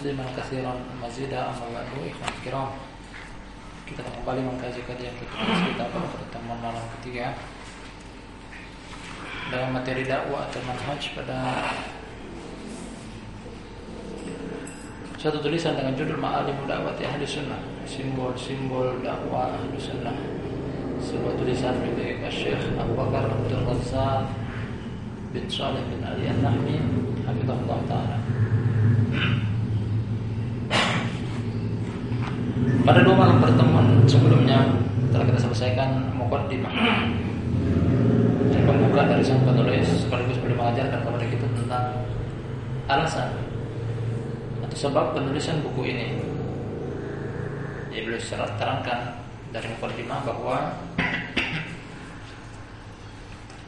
تسليما كثيرا مزيدا أما بعد إخوان الكرام kita kembali mengkaji kajian kita kita pada pertemuan malam ketiga dalam materi dakwah atau manhaj pada satu tulisan dengan judul Ma'alim Dakwati Ahli Sunnah simbol-simbol dakwah Ahli Sunnah sebuah tulisan milik Syekh Abu Bakar Abdul Razak bin Saleh bin Ali An-Nahmi Hafizahullah Ta'ala Pada dua malam pertemuan sebelumnya telah kita selesaikan mukaddimah dan pembuka dari sang penulis sekaligus beliau mengajarkan kepada kita tentang alasan atau sebab penulisan buku ini. Jadi beliau terangkan dari mukaddimah bahwa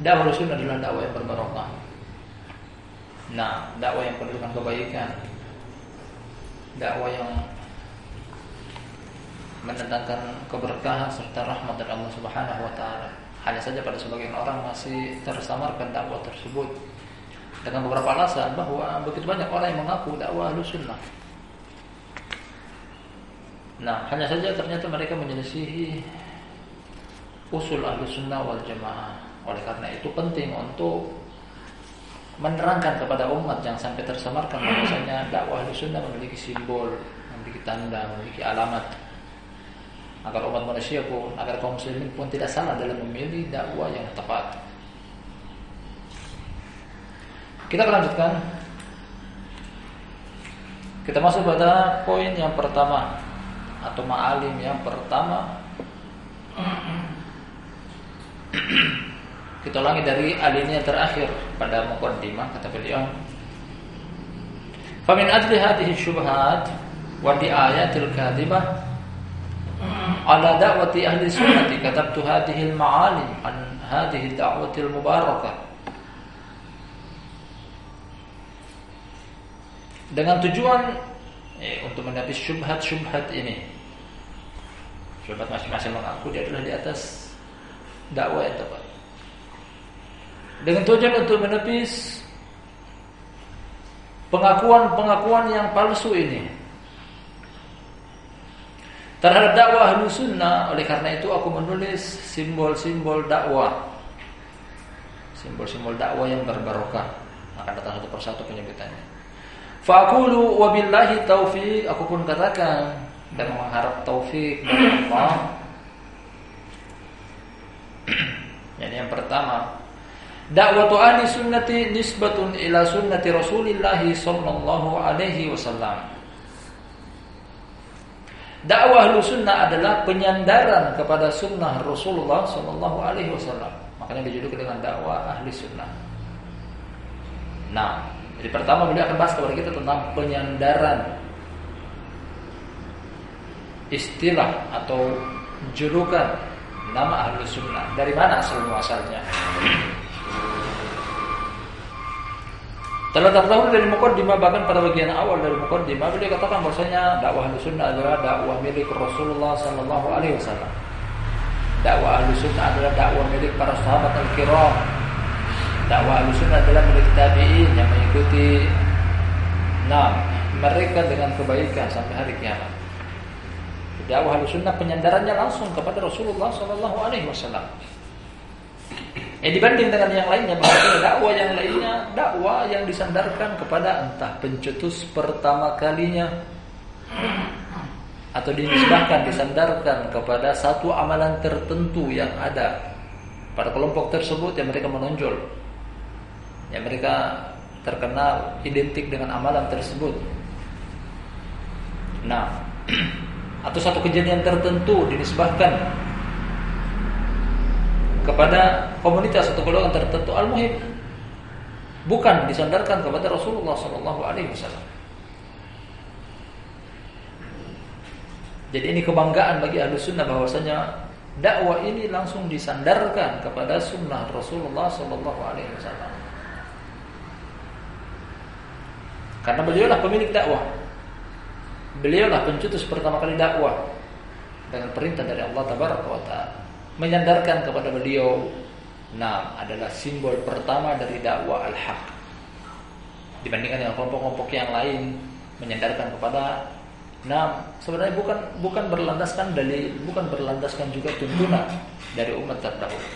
dakwah Rasul adalah dakwah yang berbarokah. Nah, dakwah yang dengan kebaikan, dakwah yang mendatangkan keberkahan serta rahmat dari Allah Subhanahu wa taala. Hanya saja pada sebagian orang masih tersamarkan dakwah tersebut dengan beberapa alasan bahwa begitu banyak orang yang mengaku dakwah sunnah. Nah, hanya saja ternyata mereka menyelisihi usul ahlu sunnah wal jamaah. Oleh karena itu penting untuk menerangkan kepada umat yang sampai tersamarkan bahwasanya dakwah ahlu sunnah memiliki simbol, memiliki tanda, memiliki alamat agar umat manusia pun, agar kaum muslimin pun tidak salah dalam memilih dakwah yang tepat. Kita lanjutkan. Kita masuk pada poin yang pertama atau ma'alim yang pertama. Kita ulangi dari alinea terakhir pada mukaddimah kata beliau. Famin ajli hadhihi syubhat wa di ayatil kadhibah ala da'wati ahli sunnati katabtu hadhihi al-ma'alim an hadhihi da'wati al-mubarakah dengan tujuan eh, untuk menepis syubhat-syubhat ini. Syubhat masing-masing mengaku dia adalah di atas dakwah yang tepat. Dengan tujuan untuk menepis pengakuan-pengakuan yang palsu ini terhadap dakwah ahlu sunnah. Oleh karena itu aku menulis simbol-simbol dakwah. Simbol-simbol dakwah yang berbarokah. Akan datang satu persatu penyebutannya fa'akulu wabillahi taufik aku pun katakan dan mengharap taufik dari Allah. Jadi yang pertama dakwatu ahli sunnati nisbatun ila sunnati rasulillahi sallallahu alaihi wasallam Dakwah sunnah adalah penyandaran kepada sunnah Rasulullah Sallallahu Alaihi Wasallam. Makanya dijuluki dengan dakwah ahli sunnah. Nah, jadi pertama beliau akan bahas kepada kita tentang penyandaran istilah atau julukan nama ahli sunnah. Dari mana asal muasalnya? Terletak dahulu dari mukaddimah bahkan pada bagian awal dari mukaddimah beliau katakan bahwasanya dakwah sunnah adalah dakwah milik Rasulullah sallallahu alaihi wasallam. Dakwah sunnah adalah dakwah milik para sahabat al-kiram. Dakwah sunnah adalah milik tabi'in yang mengikuti nah mereka dengan kebaikan sampai hari kiamat. Dakwah sunnah penyandarannya langsung kepada Rasulullah sallallahu alaihi wasallam. Eh dibanding dengan yang lainnya bahwa dakwah yang lainnya dakwah yang disandarkan kepada entah pencetus pertama kalinya atau dinisbahkan disandarkan kepada satu amalan tertentu yang ada pada kelompok tersebut yang mereka menonjol yang mereka terkenal identik dengan amalan tersebut. Nah, atau satu kejadian tertentu dinisbahkan kepada komunitas atau golongan tertentu al-muhim bukan disandarkan kepada Rasulullah Shallallahu Alaihi Wasallam. Jadi ini kebanggaan bagi ahlu sunnah bahwasanya dakwah ini langsung disandarkan kepada sunnah Rasulullah Shallallahu Alaihi Wasallam. Karena beliaulah pemilik dakwah, beliaulah pencetus pertama kali dakwah dengan perintah dari Allah Taala menyandarkan kepada beliau Nah, adalah simbol pertama dari dakwah al-haq. Dibandingkan dengan kelompok-kelompok yang lain menyandarkan kepada Nah, sebenarnya bukan bukan berlandaskan dari bukan berlandaskan juga tuntunan dari umat terdahulu.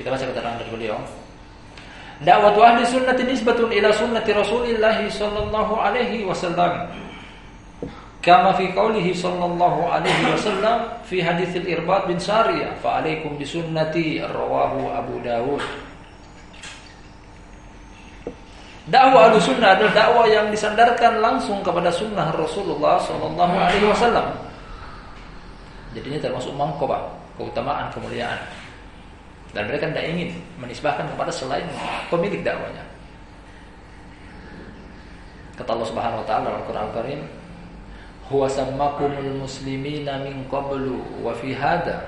Kita baca keterangan dari beliau. Dakwah ahli sunnah nisbatun ila sunnati Rasulillah sallallahu alaihi wasallam. Kama fi qawlihi sallallahu alaihi wasallam fi hadits al-Irbad bin Sariyah, fa alaikum bi sunnati rawahu Abu Dawud. Dakwah sunnah adalah dakwah yang disandarkan langsung kepada sunnah Rasulullah Sallallahu Alaihi Wasallam. Jadi ini termasuk mangkoba, keutamaan, kemuliaan. Dan mereka tidak ingin menisbahkan kepada selain pemilik dakwanya. Kata Allah Subhanahu Wa Taala dalam Quran Karim, "Huwa sammakumul muslimina min qablu wa fi hada."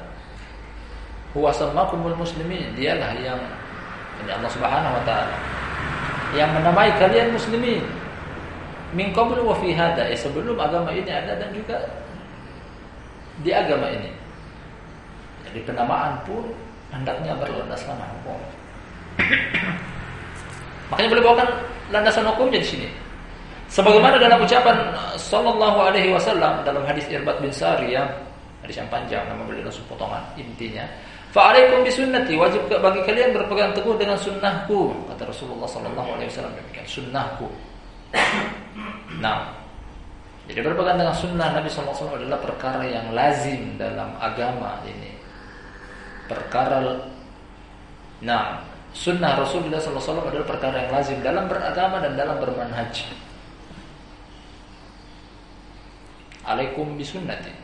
Huwa sammakumul muslimin, dialah yang ini Allah Subhanahu Wa Taala yang menamai kalian muslimin. Min qabl wa fi hada. Eh, sebelum agama ini ada dan juga di agama ini. Jadi penamaan pun hendaknya berlandaskan hukum. Makanya boleh bawakan landasan hukumnya di sini sebagaimana dalam ucapan sallallahu alaihi wasallam dalam hadis Irbad bin Sariyah hadis yang panjang nama beliau langsung potongan intinya Fa'alaikum bisunnati wajib bagi kalian berpegang teguh dengan sunnahku kata Rasulullah sallallahu alaihi wasallam demikian sunnahku. Nah, jadi berpegang dengan sunnah Nabi sallallahu alaihi wasallam adalah perkara yang lazim dalam agama ini. Perkara Nah, sunnah Rasulullah sallallahu alaihi wasallam adalah perkara yang lazim dalam beragama dan dalam bermanhaj. Alaikum bisunnati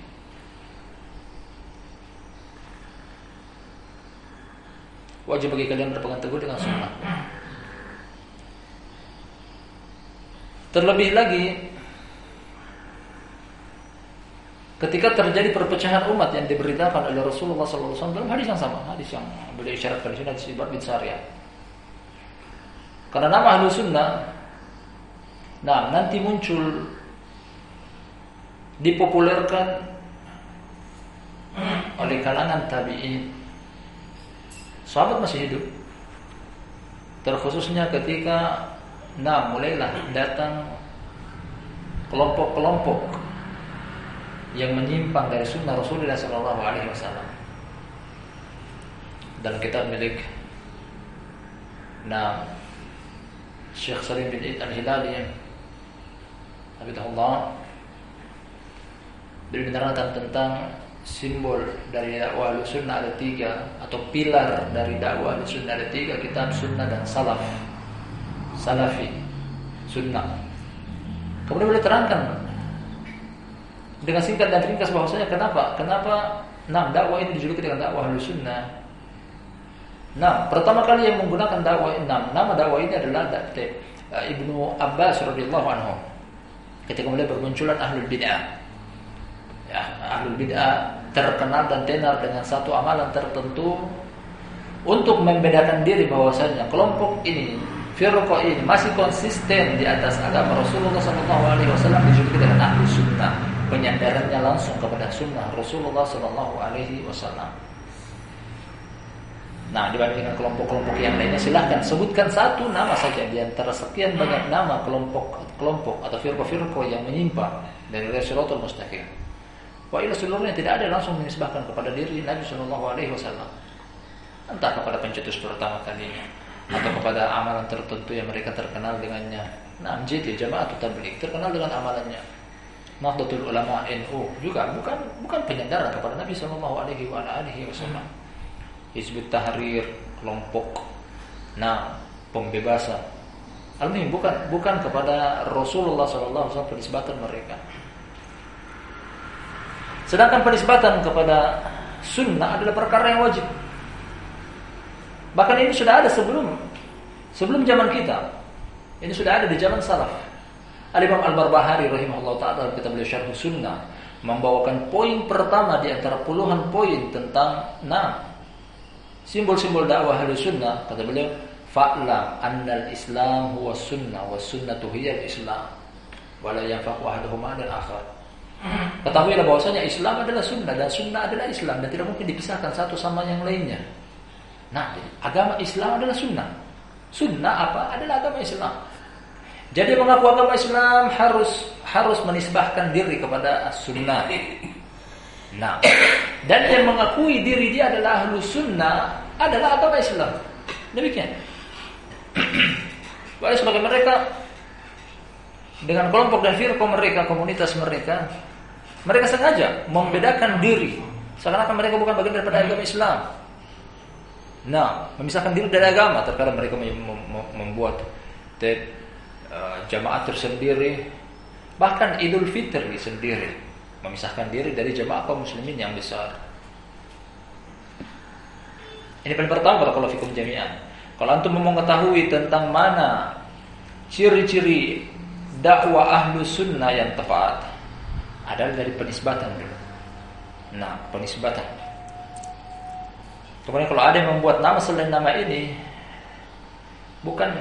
Wajib bagi kalian berpegang teguh dengan sunnah. Terlebih lagi ketika terjadi perpecahan umat yang diberitakan oleh Rasulullah SAW dalam hadis yang sama, hadis yang beliau isyaratkan di sini hadis Ibad bin Sariyah. Karena nama ahlu sunnah, nah nanti muncul dipopulerkan oleh kalangan tabi'in Sahabat masih hidup. Terkhususnya ketika nah mulailah datang kelompok-kelompok yang menyimpang dari sunnah Rasulullah Sallallahu Alaihi Wasallam. Dalam kitab milik Nah Syekh Salim bin Id al-Hilali Allah Beliau menerangkan tentang simbol dari dakwah sunnah ada tiga atau pilar dari dakwah sunnah ada tiga kitab sunnah dan salaf. Salafi sunnah. Kemudian boleh terangkan dengan singkat dan ringkas bahwasanya kenapa kenapa nah dakwah ini dijuluki dengan dakwah sunnah nah pertama kali yang menggunakan dakwah enam nama dakwah ini adalah eh, Ibnu Abbas radhiyallahu anhu. Ketika mulai bermunculan ahlul bid'ah ya ahlul bid'ah terkenal dan tenar dengan satu amalan tertentu untuk membedakan diri bahwasanya kelompok ini firqa ini masih konsisten di atas agama Rasulullah Sallallahu Alaihi Wasallam dijuluki dengan ahli sunnah penyandarannya langsung kepada sunnah Rasulullah Sallallahu Alaihi Wasallam. Nah dibandingkan kelompok-kelompok yang lainnya silahkan sebutkan satu nama saja di antara sekian banyak nama kelompok-kelompok atau firqa-firqa yang menyimpang dari Rasulullah Mustaqim. Wa ila seluruhnya tidak ada langsung menisbahkan kepada diri Nabi Shallallahu Alaihi Wasallam. Entah kepada pencetus pertama kalinya atau kepada amalan tertentu yang mereka terkenal dengannya. Nah, JT Jamaah atau Tabligh terkenal dengan amalannya. Nahdlatul Ulama NU juga bukan bukan penyandaran kepada Nabi Shallallahu Alaihi Wasallam. Hizbut Tahrir kelompok nah pembebasan al bukan bukan kepada Rasulullah Shallallahu Alaihi Wasallam penisbatan mereka Sedangkan penisbatan kepada sunnah adalah perkara yang wajib. Bahkan ini sudah ada sebelum sebelum zaman kita. Ini sudah ada di zaman salaf. Al-Imam Al-Barbahari rahimahullah taala dalam kitab beliau Syarh Sunnah membawakan poin pertama di antara puluhan poin tentang nah simbol-simbol dakwah sunnah kata beliau fa'lam annal islam huwa sunnah wa sunnatu hiya islam wala yanfa'u ahaduhuma dan akhar Ketahuilah bahwasanya Islam adalah sunnah dan sunnah adalah Islam dan tidak mungkin dipisahkan satu sama yang lainnya. Nah, agama Islam adalah sunnah. Sunnah apa? Adalah agama Islam. Jadi mengaku agama Islam harus harus menisbahkan diri kepada sunnah. Nah, dan yang mengakui diri dia adalah ahlu sunnah adalah agama Islam. Demikian. Baik sebagai mereka dengan kelompok dan firqa mereka, komunitas mereka, mereka sengaja membedakan diri seakan-akan mereka bukan bagian daripada agama Islam. Nah, memisahkan diri dari agama terkadang mereka membuat uh, jamaah tersendiri bahkan Idul Fitri sendiri memisahkan diri dari jamaah kaum muslimin yang besar. Ini paling pertama kalau fikum jami'an. Kalau antum mau mengetahui tentang mana ciri-ciri dakwah ahlu sunnah yang tepat adalah dari penisbatan dulu. Nah, penisbatan. Kemudian kalau ada yang membuat nama selain nama ini bukan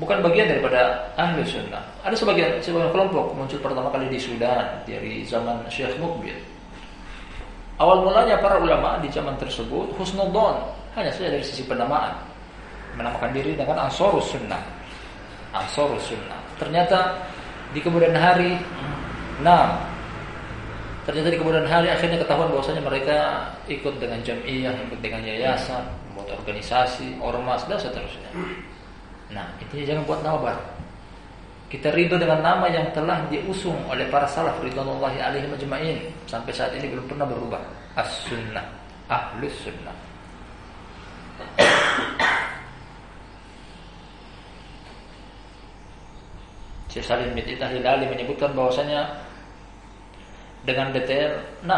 bukan bagian daripada ahli sunnah. Ada sebagian sebagian kelompok muncul pertama kali di Sudan dari zaman Syekh Mukbil. Awal mulanya para ulama di zaman tersebut husnudon hanya saja dari sisi penamaan menamakan diri dengan Ansarus Sunnah. Ansarus Sunnah. Ternyata di kemudian hari, nah ternyata di kemudian hari akhirnya ketahuan bahwasanya mereka ikut dengan jamiah, ikut dengan yayasan, membuat organisasi, ormas dan seterusnya. Nah, intinya jangan buat nama baru. Kita ridho dengan nama yang telah diusung oleh para salaf ridwanullahi alaihi majma'in sampai saat ini belum pernah berubah. As-sunnah, ahlus sunnah. Syekh Salim bin Hilali menyebutkan bahwasanya dengan detail 6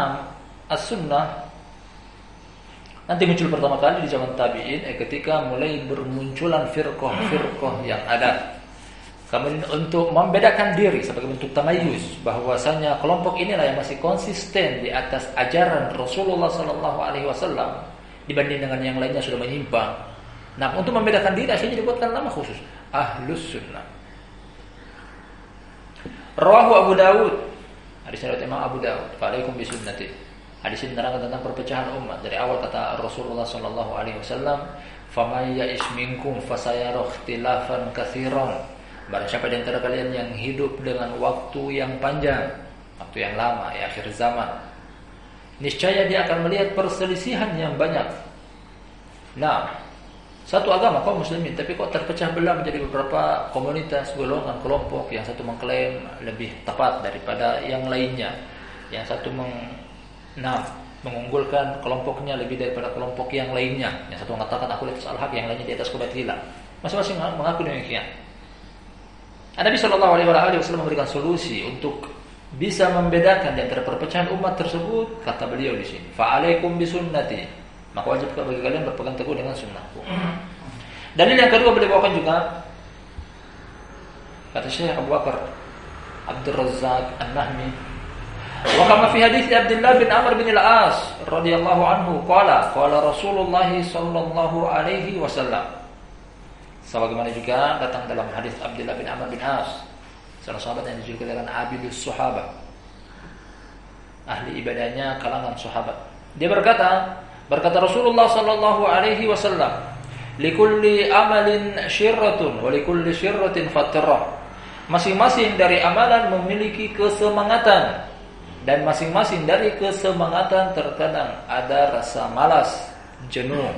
as-sunnah Nanti muncul pertama kali di zaman tabi'in eh, ketika mulai bermunculan firqah-firqah yang ada. Kemudian untuk membedakan diri sebagai bentuk tamayus bahwasanya kelompok inilah yang masih konsisten di atas ajaran Rasulullah Sallallahu Alaihi Wasallam dibanding dengan yang lainnya sudah menyimpang. Nah, untuk membedakan diri akhirnya dibuatkan nama khusus Ahlus Sunnah. Rawahu Abu Dawud. Hadis riwayat Imam Abu Dawud. Alaikum bisunnati. Hadis ini menerangkan tentang perpecahan umat dari awal kata Rasulullah sallallahu alaihi wasallam, "Faman ya'ish minkum fasayara ikhtilafan katsiran." Barang siapa di antara kalian yang hidup dengan waktu yang panjang, waktu yang lama, ya akhir zaman, niscaya dia akan melihat perselisihan yang banyak. Nah, satu agama kaum muslimin tapi kok terpecah belah menjadi beberapa komunitas, golongan, kelompok yang satu mengklaim lebih tepat daripada yang lainnya. Yang satu meng Nah, mengunggulkan kelompoknya lebih daripada kelompok yang lainnya. Yang satu mengatakan aku di atas al-haq, yang lainnya di atas kebatilan. Masing-masing mengaku demikian. Nabi Shallallahu Alaihi Wasallam memberikan solusi untuk bisa membedakan di antara perpecahan umat tersebut. Kata beliau di sini, Fa'alaikum bisunnati. Maka wajib bagi kalian berpegang teguh dengan sunnahku. Dalil yang kedua beliau bawakan juga kata Syekh Abu Bakar Abdul Razak An-Nahmi Wa kama fi hadis Abdullah bin Amr bin Al-As radhiyallahu anhu qala qala Rasulullah sallallahu alaihi wasallam. Sebagaimana juga datang dalam hadis Abdullah bin Amr bin As, salah sahabat yang dijuluki dengan Abidus Sahabat. Ahli ibadahnya kalangan sahabat. Dia berkata, berkata Rasulullah sallallahu alaihi wasallam, "Likulli amalin syirratun wa likulli syirratin fatrah." Masing-masing dari amalan memiliki kesemangatan dan masing-masing dari kesemangatan terkadang ada rasa malas, jenuh.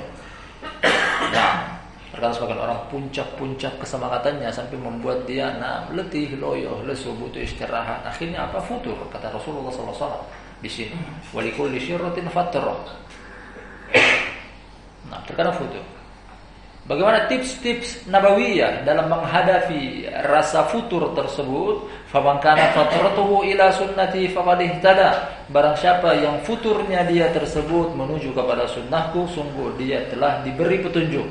Nah, terkadang sebagian orang puncak-puncak kesemangatannya sampai membuat dia nah letih, loyo, lesu, butuh istirahat. Akhirnya apa? Futur kata Rasulullah SAW di sini. Walikul syirratin fatra. Nah, terkadang futur. Bagaimana tips-tips nabawiyah dalam menghadapi rasa futur tersebut? Faman fatratuhu ila sunnati faqad ihtada. Barang siapa yang futurnya dia tersebut menuju kepada sunnahku, sungguh dia telah diberi petunjuk.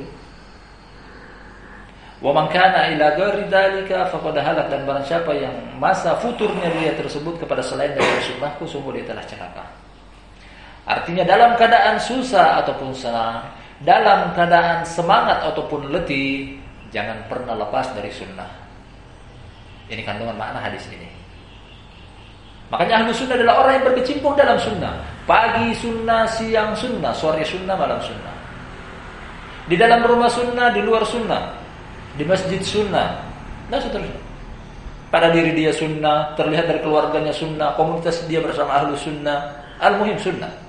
Wa man kana ila ghairi dzalika dan barang siapa yang masa futurnya dia tersebut kepada selain dari sunnahku, sungguh dia telah celaka. Artinya dalam keadaan susah ataupun senang, dalam keadaan semangat ataupun letih, jangan pernah lepas dari sunnah. Ini kandungan makna hadis ini. Makanya ahlu sunnah adalah orang yang berkecimpung dalam sunnah. Pagi sunnah, siang sunnah, sore sunnah, malam sunnah. Di dalam rumah sunnah, di luar sunnah. Di masjid sunnah. dan seterusnya. Pada diri dia sunnah, terlihat dari keluarganya sunnah, komunitas dia bersama ahlu sunnah, al-muhim sunnah.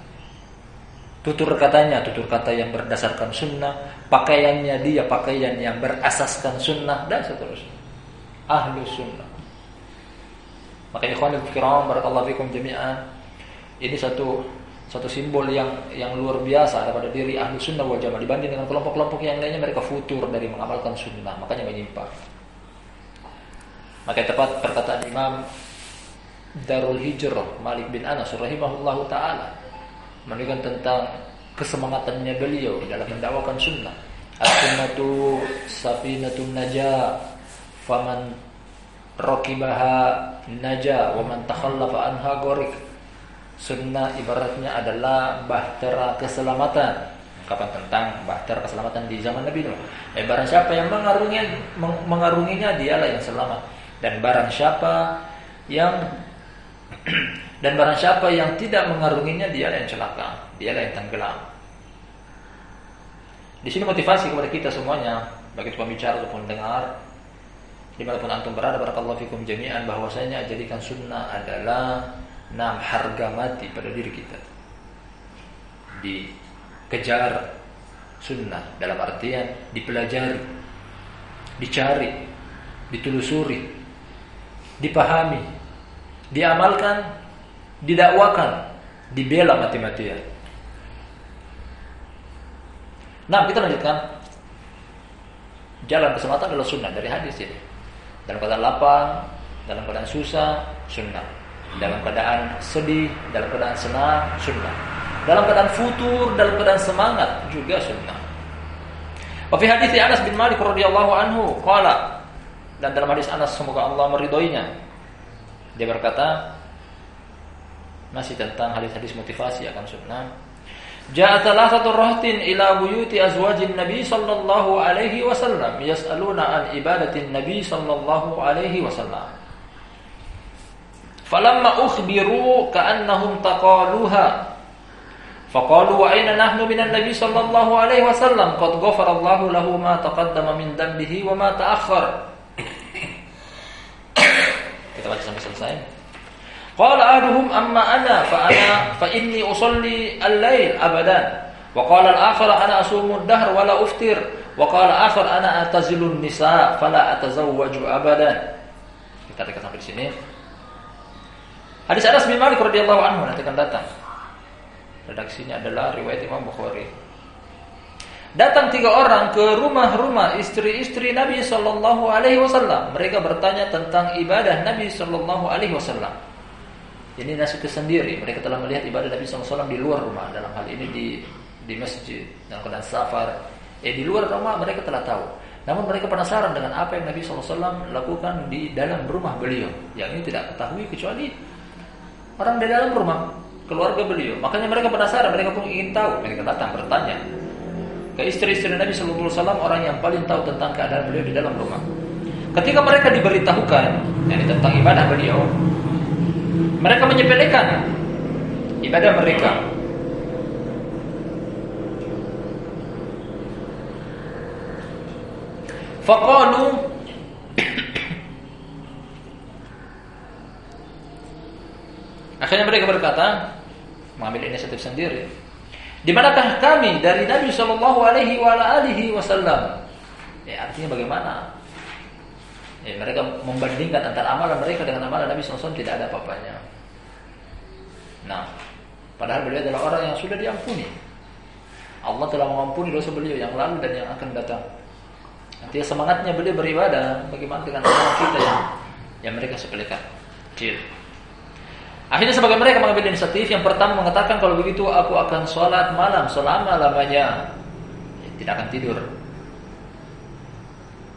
Tutur katanya, tutur kata yang berdasarkan sunnah, pakaiannya dia pakaian yang berasaskan sunnah dan seterusnya. Ahlu sunnah. Maka ikhwanul kiram barakallahu fikum jami'an. Ini satu satu simbol yang yang luar biasa pada diri ahlu sunnah wal jamaah dibanding dengan kelompok-kelompok yang lainnya mereka futur dari mengamalkan sunnah makanya menyimpang maka tepat perkataan Imam Darul Hijrah Malik bin Anas rahimahullahu taala menunjukkan tentang kesemangatannya beliau dalam mendakwakan sunnah. As-sunnatu safinatun najah faman rakibaha naja wa man takhallafa anha gharik. Sunnah ibaratnya adalah bahtera keselamatan. Kapan tentang bahtera keselamatan di zaman Nabi Nuh. Eh, barang siapa yang mengarunginya, mengarunginya dialah yang selamat. Dan barang siapa yang dan barang siapa yang tidak mengarunginya dialah yang celaka, dialah yang tenggelam. Di sini motivasi kepada kita semuanya, bagi pembicara ataupun dengar, di mana pun antum berada, barakallahu fikum jami'an, bahwasanya jadikan sunnah adalah enam harga mati pada diri kita. Dikejar sunnah dalam artian dipelajari, dicari, ditelusuri, dipahami, diamalkan, didakwakan, dibela mati-matian. Nah, kita lanjutkan. Jalan kesempatan adalah sunnah dari hadis ini. Dalam keadaan lapang, dalam keadaan susah, sunnah. Dalam keadaan sedih, dalam keadaan senang, sunnah. Dalam keadaan futur, dalam keadaan semangat, juga sunnah. Wa fi hadis Anas bin Malik radhiyallahu anhu qala dan dalam hadis Anas semoga Allah meridhoinya dia berkata masih tentang hadis-hadis motivasi akan sunnah Ja'a thalathatu rahtin ila buyuti azwajin Nabi sallallahu alaihi wasallam yas'aluna an ibadatin Nabi sallallahu alaihi wasallam. Falamma ukhbiru ka'annahum taqaluha فقالوا وأين نحن من النبي صلى الله عليه وسلم قد غفر الله له ما تقدم من ذنبه وما تأخر kita baca sampai selesai Qala ahaduhum amma ana fa ana fa inni usalli al-lail abadan. Wa qala al-akhar ana asumu ad-dahr wa la uftir. Wa qala akhar ana atazilu an-nisa fala atazawwaju abadan. Kita dekat sampai di sini. Hadis Anas bin Malik radhiyallahu anhu nanti akan datang. Redaksinya adalah riwayat Imam Bukhari. Datang tiga orang ke rumah-rumah istri-istri Nabi Shallallahu Alaihi Wasallam. Mereka bertanya tentang ibadah Nabi Shallallahu Alaihi Wasallam. Ini nasi tersendiri. Mereka telah melihat ibadah Nabi SAW di luar rumah. Dalam hal ini di di masjid, dalam keadaan safar. Eh di luar rumah mereka telah tahu. Namun mereka penasaran dengan apa yang Nabi SAW lakukan di dalam rumah beliau. Yang ini tidak ketahui kecuali orang di dalam rumah, keluarga beliau. Makanya mereka penasaran, mereka pun ingin tahu. Mereka datang bertanya ke istri-istri Nabi SAW orang yang paling tahu tentang keadaan beliau di dalam rumah. Ketika mereka diberitahukan yani tentang ibadah beliau, mereka menyepelekan ibadah mereka. Faqalu Akhirnya mereka berkata, mengambil inisiatif sendiri. Di manakah kami dari Nabi Shallallahu Alaihi Wasallam? Ya, artinya bagaimana? Ya, mereka membandingkan antara amalan mereka dengan amalan Nabi SAW tidak ada apa-apanya. Nah, padahal beliau adalah orang yang sudah diampuni. Allah telah mengampuni dosa beliau yang lalu dan yang akan datang. Nanti semangatnya beliau beribadah, bagaimana dengan orang kita yang yang mereka sepelekan. Kecil. Akhirnya sebagai mereka mengambil inisiatif yang pertama mengatakan kalau begitu aku akan sholat malam selama lamanya. Ya, tidak akan tidur.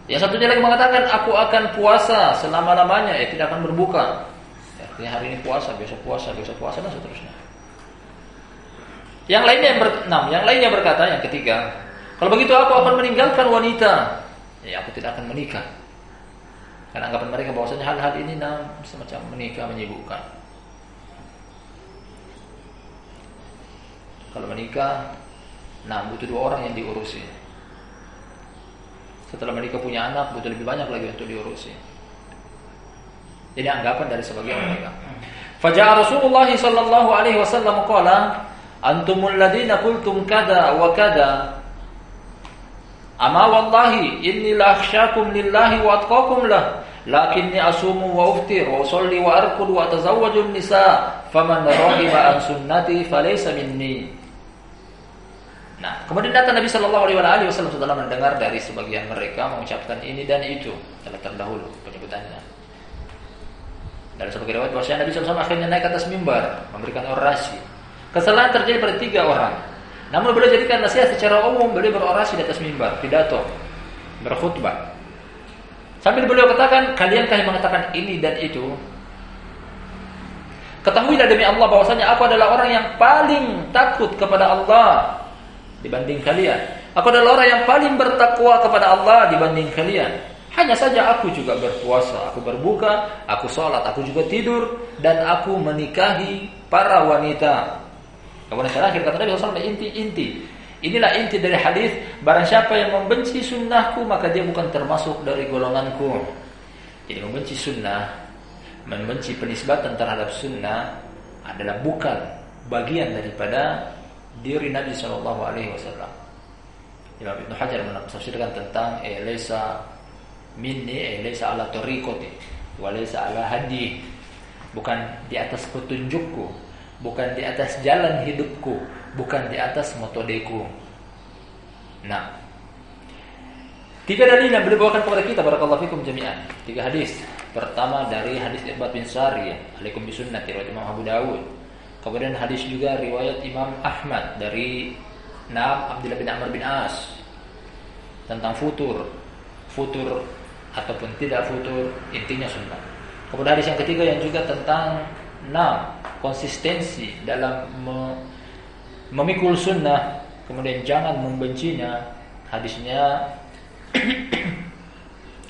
Yang satunya lagi mengatakan aku akan puasa selama-lamanya, ya tidak akan berbuka. Ya, artinya hari ini puasa, besok puasa, besok puasa dan seterusnya. Yang lainnya yang ber, enam, yang lainnya berkata yang ketiga, kalau begitu aku akan meninggalkan wanita. Ya aku tidak akan menikah. Karena anggapan mereka bahwasanya hal-hal ini nah, semacam menikah menyibukkan. Kalau menikah, nah butuh dua orang yang diurusi. Setelah menikah punya anak butuh lebih banyak lagi untuk diurusi. Jadi anggapan dari sebagian mereka. Fajar Rasulullah sallallahu alaihi wasallam qala antumul ladina qultum kada wa kada Ama wallahi inni la akhsyakum lillahi wa atqakum lah lakinni asumu wa uftir wa usalli wa arqud wa atazawwaju nisa faman raghiba an sunnati falaysa minni Nah, kemudian datang Nabi Shallallahu Alaihi Wasallam setelah mendengar dari sebagian mereka mengucapkan ini dan itu telah terdahulu penyebutannya. Dari sebagai riwayat bahwa Nabi SAW akhirnya naik atas mimbar memberikan orasi. Kesalahan terjadi pada tiga orang. Namun beliau jadikan nasihat secara umum beliau berorasi di atas mimbar, pidato, berkhutbah. Sambil beliau katakan, kaliankah yang mengatakan ini dan itu? Ketahuilah demi Allah bahwasanya aku adalah orang yang paling takut kepada Allah dibanding kalian. Aku adalah orang yang paling bertakwa kepada Allah dibanding kalian. Hanya saja aku juga berpuasa, aku berbuka, aku sholat, aku juga tidur, dan aku menikahi para wanita. Kemudian terakhir kata Nabi SAW inti-inti. Inilah inti dari hadis. Barang siapa yang membenci sunnahku, maka dia bukan termasuk dari golonganku. Jadi membenci sunnah, membenci penisbatan terhadap sunnah adalah bukan bagian daripada diri Nabi Shallallahu Alaihi Wasallam. Imam Ibn Hajar menafsirkan tentang elesa minni elesa ala torikoti walesa ala hadi bukan di atas petunjukku bukan di atas jalan hidupku bukan di atas motodeku. Nah tiga dalil yang beliau bawakan kepada kita barakallahu fikum jami'an. Tiga hadis. Pertama dari hadis Ibad bin Sari alaikum bisunnati riwayat Imam Abu Dawud Kemudian hadis juga riwayat Imam Ahmad dari Naam Abdullah bin Amr bin As tentang futur, futur ataupun tidak futur intinya sunnah. Kemudian hadis yang ketiga yang juga tentang enam konsistensi dalam me memikul sunnah, kemudian jangan membencinya. Hadisnya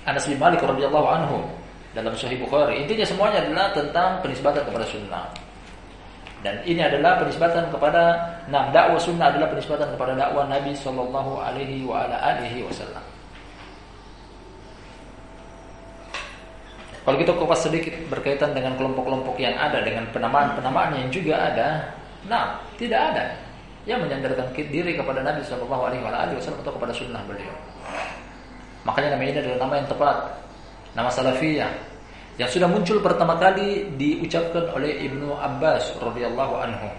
Anas bin Malik radhiyallahu anhu dalam Sahih Bukhari. Intinya semuanya adalah tentang penisbatan kepada sunnah. Dan ini adalah penisbatan kepada nah dakwah sunnah adalah penisbatan kepada dakwah Nabi Shallallahu Alaihi Wasallam. Kalau kita kupas sedikit berkaitan dengan kelompok-kelompok yang ada dengan penamaan-penamaan yang juga ada, nah tidak ada yang menyandarkan diri kepada Nabi Shallallahu Alaihi Wasallam atau kepada sunnah beliau. Makanya nama ini adalah nama yang tepat, nama salafiyah, yang sudah muncul pertama kali diucapkan oleh Ibnu Abbas radhiyallahu anhu.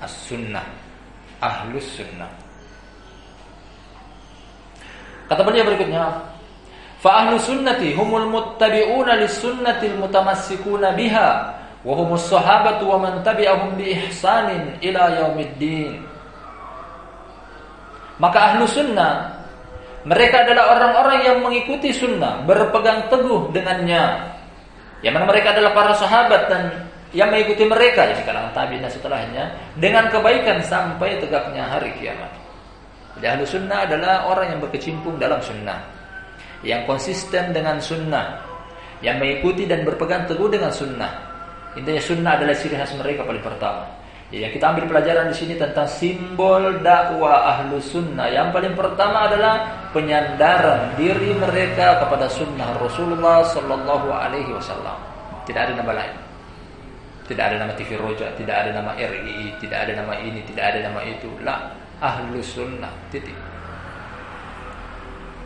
As-sunnah. Ahlus sunnah. Kata beliau berikutnya fa ahlus sunnati humul muttabi'una lis sunnatil mutamassikuna biha wa humus sahabatu wa man tabi'ahum bi ihsanin ila yaumiddin. Maka ahlu sunnah mereka adalah orang-orang yang mengikuti sunnah berpegang teguh dengannya yang mana mereka adalah para sahabat dan yang mengikuti mereka yang kalangan tabi'in dan setelahnya dengan kebaikan sampai tegaknya hari kiamat. Jadi ahlu sunnah adalah orang yang berkecimpung dalam sunnah. Yang konsisten dengan sunnah. Yang mengikuti dan berpegang teguh dengan sunnah. Intinya sunnah adalah ciri khas mereka paling pertama. Ya, kita ambil pelajaran di sini tentang simbol dakwah ahlu sunnah. Yang paling pertama adalah penyandaran diri mereka kepada sunnah Rasulullah Sallallahu Alaihi Wasallam. Tidak ada nama lain. Tidak ada nama TV Roja, tidak ada nama RII, tidak ada nama ini, tidak ada nama itu. Lah, ahlu sunnah. Titik.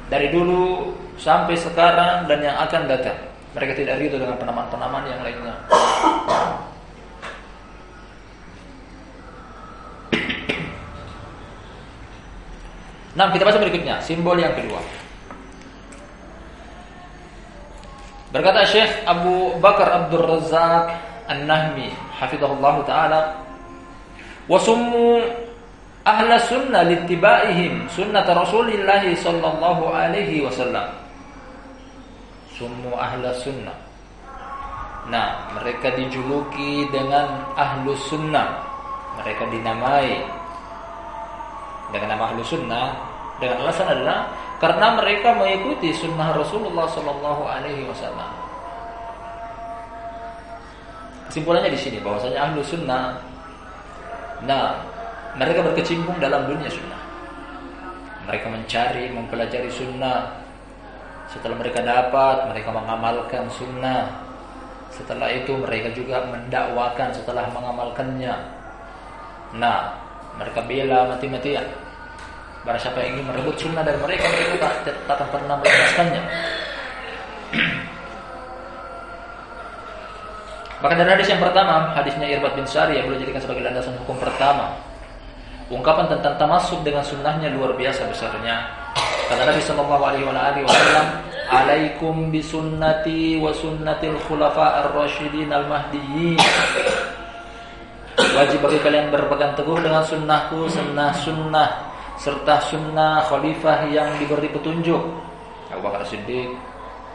Dari dulu sampai sekarang dan yang akan datang. Mereka tidak ridho dengan penamaan-penamaan yang lainnya. Nah, kita baca berikutnya, simbol yang kedua. Berkata Syekh Abu Bakar Abdul Razak An-Nahmi hafizahullah taala wa summu ahla sunnah littibaihim sunnat Rasulillah sallallahu alaihi wasallam. Summu ahla sunnah. Nah, mereka dijuluki dengan ahlu sunnah. Mereka dinamai dengan nama ahlu sunnah dengan alasan adalah karena mereka mengikuti sunnah Rasulullah Shallallahu Alaihi Wasallam. Kesimpulannya di sini bahwasanya ahlu sunnah, nah mereka berkecimpung dalam dunia sunnah. Mereka mencari, mempelajari sunnah Setelah mereka dapat, mereka mengamalkan sunnah. Setelah itu mereka juga mendakwakan setelah mengamalkannya. Nah, mereka bela mati-matian. Barang siapa yang ingin merebut sunnah dari mereka, mereka tak, tak akan pernah melepaskannya. Bahkan dari hadis yang pertama, hadisnya Irbad bin Sari yang boleh jadikan sebagai landasan hukum pertama. Ungkapan tentang tamasuk dengan sunnahnya luar biasa besarnya. Kata Nabi Shallallahu Alaihi Wasallam, "Alaikum bisunnati wa sunnatil khulafa ar-rasyidin al-mahdiyyin." Wajib bagi kalian berpegang teguh dengan sunnahku, sunnah sunnah serta sunnah khalifah yang diberi petunjuk. Abu Bakar Siddiq,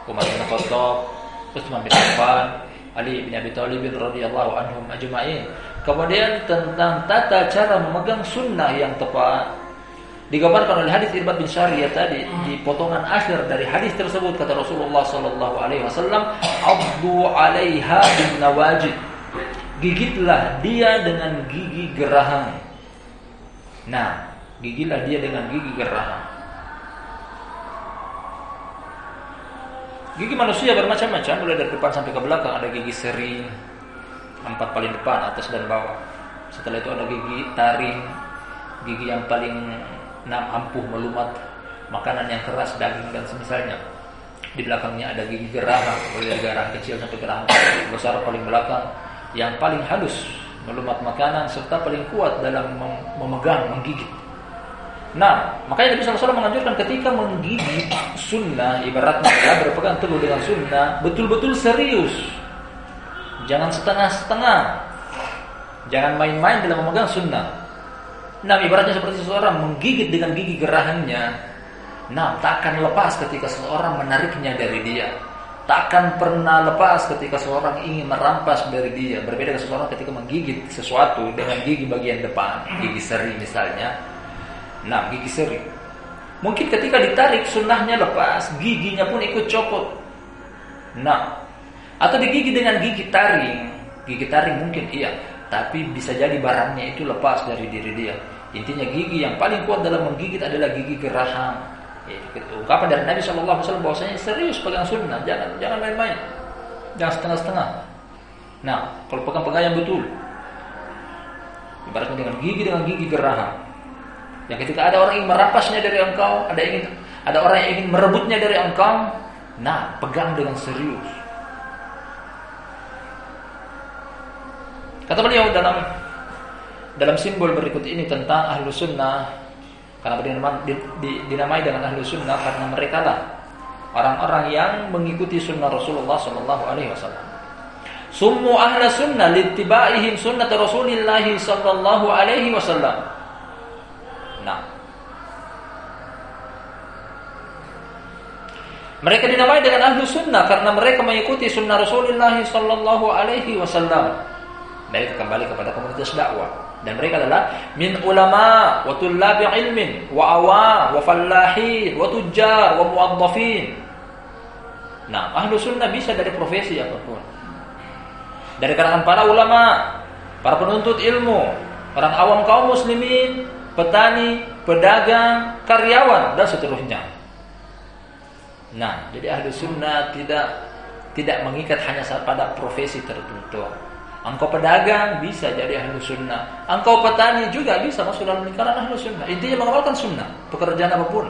Umar bin Khattab, Utsman bin Affan, Ali bin Abi Thalib radhiyallahu anhum ajma'in. Kemudian tentang tata cara memegang sunnah yang tepat digambarkan oleh hadis Irbad bin Syariyah tadi di potongan akhir dari hadis tersebut kata Rasulullah sallallahu alaihi wasallam abdu 'alaiha bin nawajid gigitlah dia dengan gigi geraham nah gigitlah dia dengan gigi geraham Gigi manusia bermacam-macam, mulai dari depan sampai ke belakang ada gigi seri, empat paling depan, atas dan bawah. Setelah itu ada gigi taring, gigi yang paling enam ampuh melumat makanan yang keras, daging dan semisalnya. Di belakangnya ada gigi geraham, mulai dari geraham kecil sampai geraham besar paling belakang, yang paling halus melumat makanan serta paling kuat dalam memegang, menggigit. Nah, makanya Nabi SAW menganjurkan ketika menggigit sunnah, ibaratnya ya, berpegang teguh dengan sunnah, betul-betul serius. Jangan setengah-setengah. Jangan main-main dalam memegang sunnah. Nah, ibaratnya seperti seseorang menggigit dengan gigi gerahannya. Nah, tak akan lepas ketika seseorang menariknya dari dia. Tak akan pernah lepas ketika seseorang ingin merampas dari dia. Berbeda dengan seseorang ketika menggigit sesuatu dengan gigi bagian depan, gigi seri misalnya Nah, gigi seri. Mungkin ketika ditarik sunnahnya lepas, giginya pun ikut copot. Nah, atau digigit dengan gigi taring. Gigi taring mungkin iya, tapi bisa jadi barangnya itu lepas dari diri dia. Intinya gigi yang paling kuat dalam menggigit adalah gigi geraham. Ya, gitu. Ungkapan dari Nabi Shallallahu Alaihi bahwasanya serius pegang sunnah, jangan jangan main-main, jangan setengah-setengah. Nah, kalau pegang-pegang yang betul, ibaratnya dengan gigi dengan gigi geraham. Yang ketika ada orang ingin merampasnya dari engkau, ada ingin ada orang yang ingin merebutnya dari engkau, nah pegang dengan serius. Kata beliau dalam dalam simbol berikut ini tentang ahlu sunnah karena dinamai, dinamai dengan ahlu sunnah karena mereka lah orang-orang yang mengikuti sunnah Rasulullah Sallallahu Alaihi Wasallam. Summu ahla sunnah litibaihim sunnat Rasulullah Sallallahu Alaihi Wasallam. Nah. Mereka dinamai dengan ahlu sunnah karena mereka mengikuti sunnah Rasulullah Sallallahu Alaihi Wasallam. Mereka kembali kepada komunitas dakwah dan mereka adalah min ulama wa ilmin wa awa wa fallahin wa wa muwaddafin. Nah, ahlu sunnah bisa dari profesi apa pun. Dari kalangan para ulama, para penuntut ilmu, orang awam kaum muslimin, petani, pedagang, karyawan dan seterusnya. Nah, jadi ahli sunnah tidak tidak mengikat hanya pada profesi tertentu. Engkau pedagang bisa jadi ahli sunnah. Engkau petani juga bisa masuk dalam lingkaran ahli sunnah. Intinya mengamalkan sunnah, pekerjaan apa pun,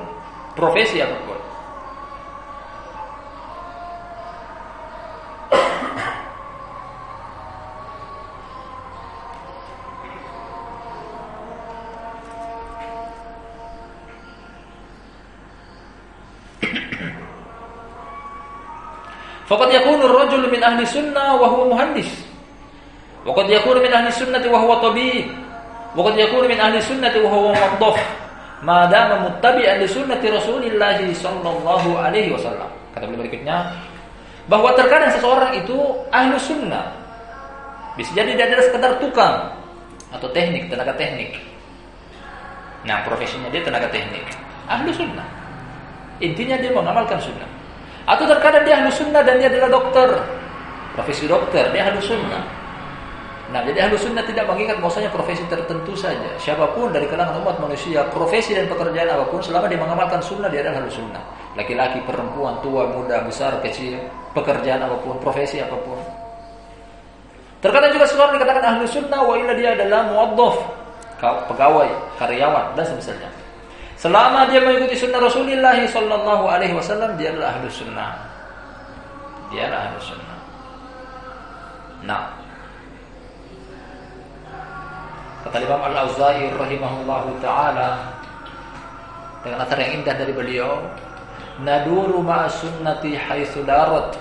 profesi apa pun. Faqad yakunu ar-rajulu min ahli sunnah wa huwa muhandis. Wa qad yakunu min ahli sunnati wa huwa tabib. Wa qad yakunu min ahli sunnati wa huwa muwaddaf. Ma dama muttabi'an li sunnati Rasulillah sallallahu alaihi wasallam. Kata beliau berikutnya bahwa terkadang seseorang itu ahli sunnah. Bisa jadi dia adalah sekedar tukang atau teknik, tenaga teknik. Nah, profesinya dia tenaga teknik. Ahli sunnah. Intinya dia mengamalkan sunnah. Atau terkadang dia ahlu sunnah dan dia adalah dokter. Profesi dokter, dia ahlu sunnah. Nah, jadi ahlu sunnah tidak mengingat bahwasanya profesi tertentu saja. Siapa pun dari kalangan umat manusia, profesi dan pekerjaan apa pun, selama dia mengamalkan sunnah, dia adalah ahlu sunnah. Laki-laki, perempuan, tua, muda, besar, kecil, pekerjaan apa pun, profesi apa pun. Terkadang juga seorang dikatakan ahlu sunnah, wa dia adalah muwaddof, pegawai, karyawan, dan sebagainya. Selama dia mengikuti sunnah Rasulullah Sallallahu Alaihi Wasallam, dia adalah ahlu sunnah. Dia adalah ahlu sunnah. Nah, Kata Imam Al-Auza'i rahimahullahu taala dengan asar yang indah dari beliau, naduru ma'a sunnati haitsu darat.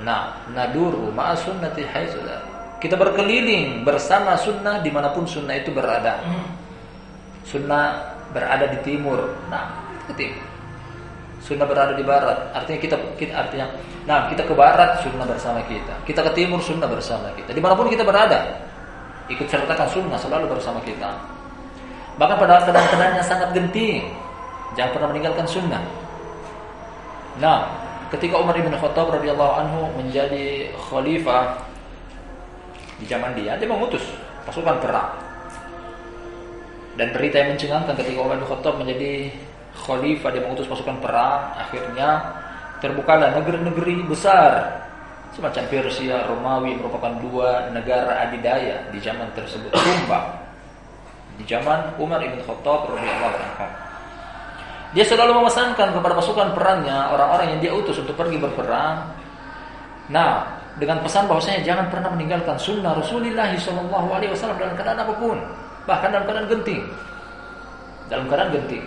Nah, naduru ma'a sunnati haitsu darat. Kita berkeliling bersama sunnah di mana pun sunnah itu berada. Sunnah berada di timur. Nah, ke timur. Sunnah berada di barat. Artinya kita, kita artinya, nah kita ke barat sunnah bersama kita. Kita ke timur sunnah bersama kita. Di mana pun kita berada, ikut sertakan sunnah selalu bersama kita. Bahkan pada keadaan-keadaan yang sangat genting, jangan pernah meninggalkan sunnah. Nah, ketika Umar bin Khattab radhiyallahu anhu menjadi khalifah di zaman dia, dia mengutus pasukan perang. Dan berita yang mencengangkan ketika Umar bin Khattab menjadi khalifah dia mengutus pasukan perang, akhirnya terbukalah negeri-negeri besar Semacam Persia, Romawi merupakan dua negara adidaya di zaman tersebut tumbang. Di zaman Umar ibn Khattab radhiyallahu anhu. Dia selalu memesankan kepada pasukan perangnya orang-orang yang dia utus untuk pergi berperang. Nah, dengan pesan bahwasanya jangan pernah meninggalkan sunnah Rasulullah Wasallam dalam keadaan apa pun, bahkan dalam keadaan genting. Dalam keadaan genting.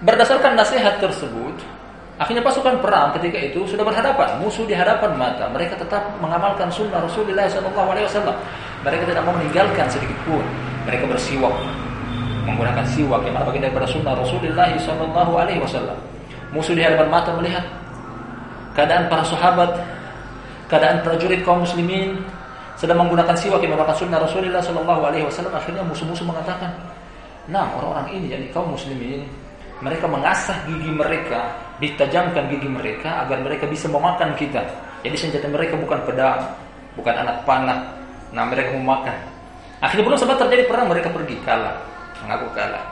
Berdasarkan nasihat tersebut, Akhirnya pasukan perang ketika itu sudah berhadapan, musuh di hadapan mata. Mereka tetap mengamalkan sunnah Rasulullah SAW. Mereka tidak mau meninggalkan sedikit pun. Mereka bersiwak, menggunakan siwak yang mana bagian daripada sunnah Rasulullah SAW. Musuh di hadapan mata melihat keadaan para sahabat, keadaan prajurit kaum muslimin sedang menggunakan siwak yang merupakan sunnah Rasulullah SAW. Akhirnya musuh-musuh mengatakan, nah orang-orang ini jadi kaum muslimin mereka mengasah gigi mereka, ditajamkan gigi mereka agar mereka bisa memakan kita. Jadi senjata mereka bukan pedang, bukan anak panah. Nah, mereka memakan. Akhirnya belum sempat terjadi perang, mereka pergi kalah, mengaku kalah.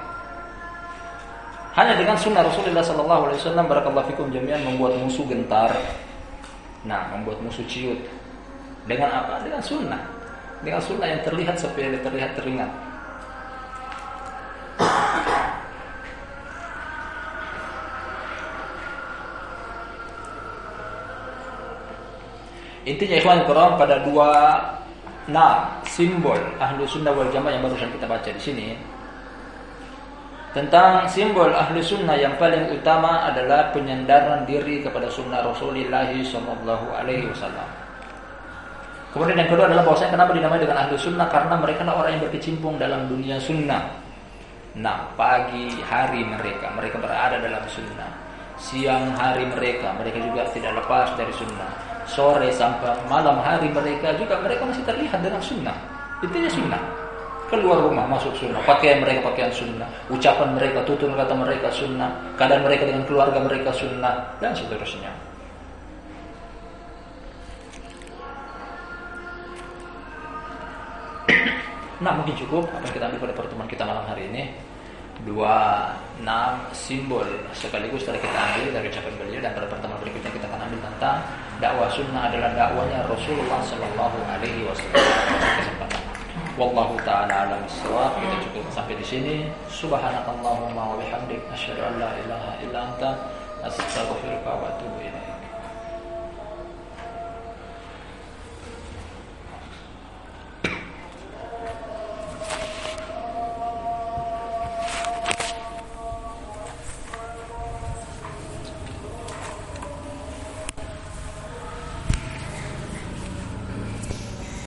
Hanya dengan sunnah Rasulullah Sallallahu Alaihi Wasallam barakallahu fikum jami'an membuat musuh gentar. Nah, membuat musuh ciut. Dengan apa? Dengan sunnah. Dengan sunnah yang terlihat sepele, terlihat teringat. Intinya ikhwan Quran pada dua nah simbol ahlu sunnah wal jamaah yang barusan kita baca di sini tentang simbol ahlu sunnah yang paling utama adalah penyandaran diri kepada sunnah Rasulullah Shallallahu Alaihi Wasallam. Kemudian yang kedua adalah bahwasanya kenapa dinamai dengan ahlu sunnah karena mereka adalah orang yang berkecimpung dalam dunia sunnah. Nah, pagi hari mereka, mereka berada dalam sunnah. Siang hari mereka, mereka juga tidak lepas dari sunnah sore sampai malam hari mereka juga mereka masih terlihat dengan sunnah. Intinya sunnah. Keluar rumah masuk sunnah, pakaian mereka pakaian sunnah, ucapan mereka, tutur kata mereka sunnah, keadaan mereka dengan keluarga mereka sunnah dan seterusnya. Nah mungkin cukup apa yang kita ambil pada pertemuan kita malam hari ini dua enam simbol sekaligus dari kita ambil dari ucapan beliau dan pada pertemuan berikutnya kita akan ambil tentang dakwah sunnah adalah dakwanya Rasulullah Shallallahu Alaihi Wasallam. Wallahu taala alam bisawab. Kita cukup sampai di sini. Subhanakallahumma wa bihamdik asyhadu an la ilaha illa anta astaghfiruka wa atubu.